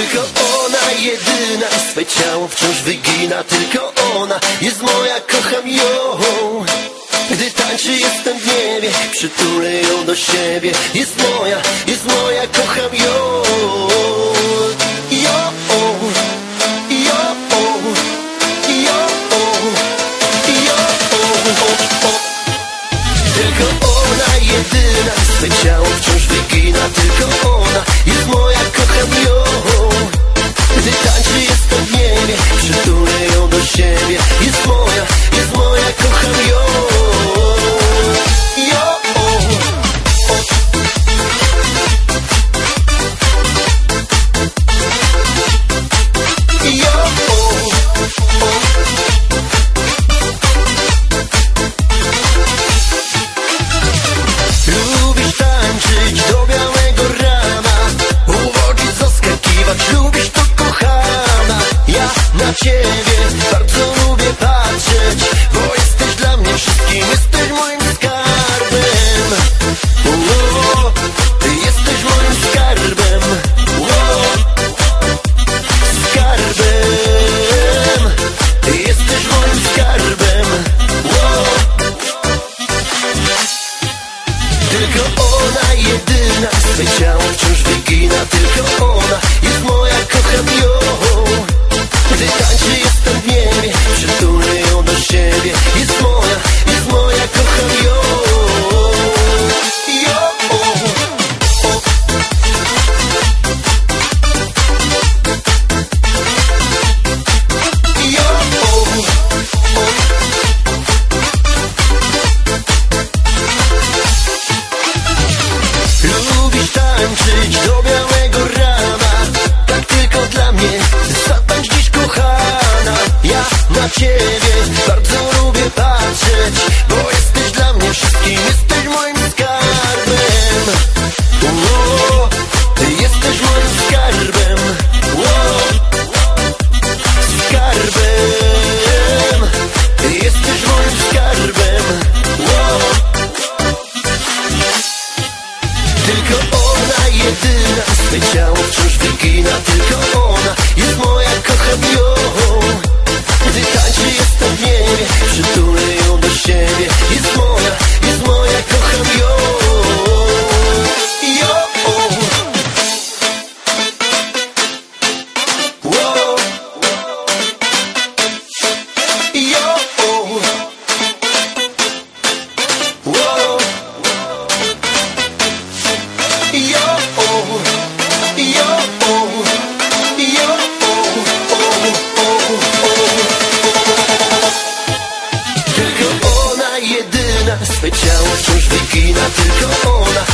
Tylko ona jedyna. Swe ciało wciąż wygina. Tylko ona jest moja, kocham ją. Gdy tańczy jestem w niebie. Przytulę ją do siebie. Jest moja, jest moja, kocham ją. Ją Tylko ona jedyna. Swe ciało wciąż wygina. Tylko ona jest moja, kocham ją. You. небі, і моя, і моя коханьо. Любишь танцевать? Gdy ciało wciąż wygina tylko ona. Swe ciało wciąż wygina tylko ona.